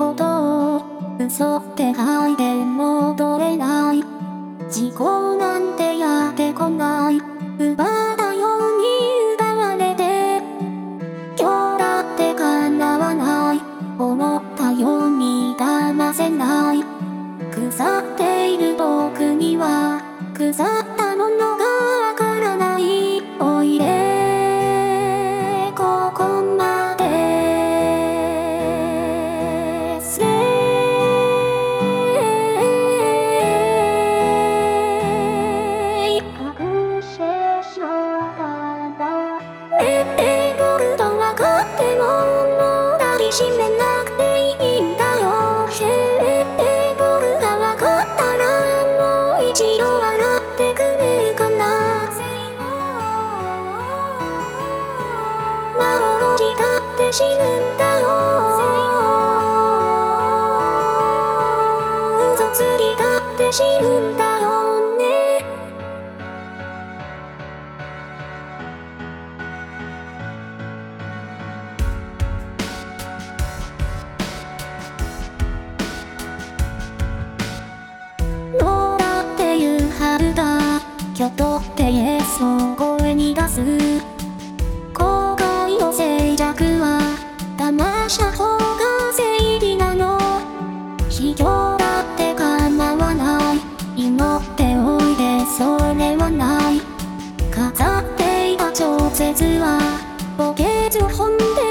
ことを嘘って書いて戻れない。事故なんてやってこない。奪う死ぬんだよ。嘘つきだって死ぬんだよね。ローラっていう春だ。キョトってイエスを声に出す。騙した方が正義なの。卑怯だって構わない。祈っておいでそれはない。飾っていた調節はボケず本で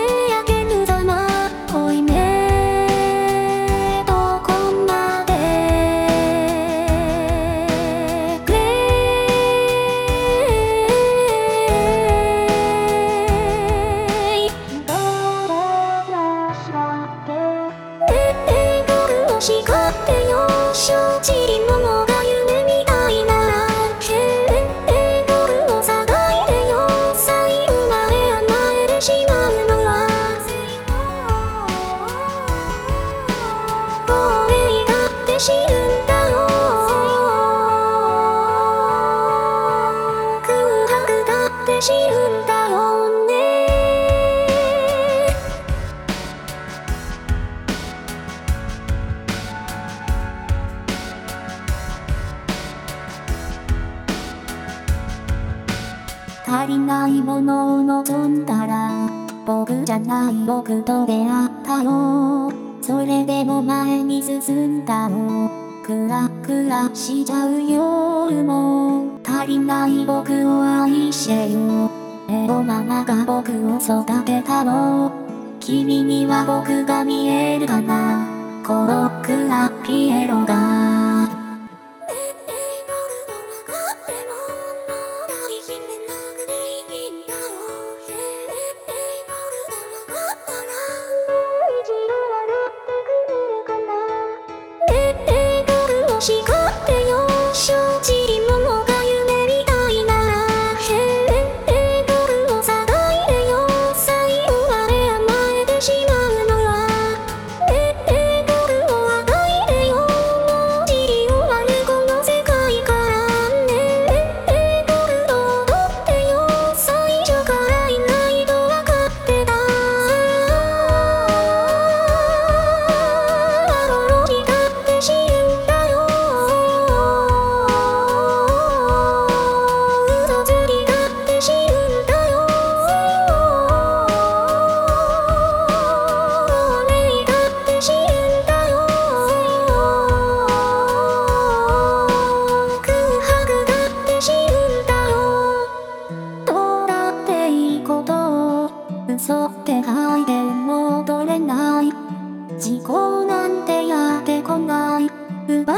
足りないものを望んだら僕じゃない僕と出会ったよそれでも前に進んだの。クラクラしちゃう夜も足りない僕を愛してよ。エゴママが僕を育てたの。君には僕が見えるかな。コロクラピエロが。嘘って書いて戻れない。事故なんてやってこない。奪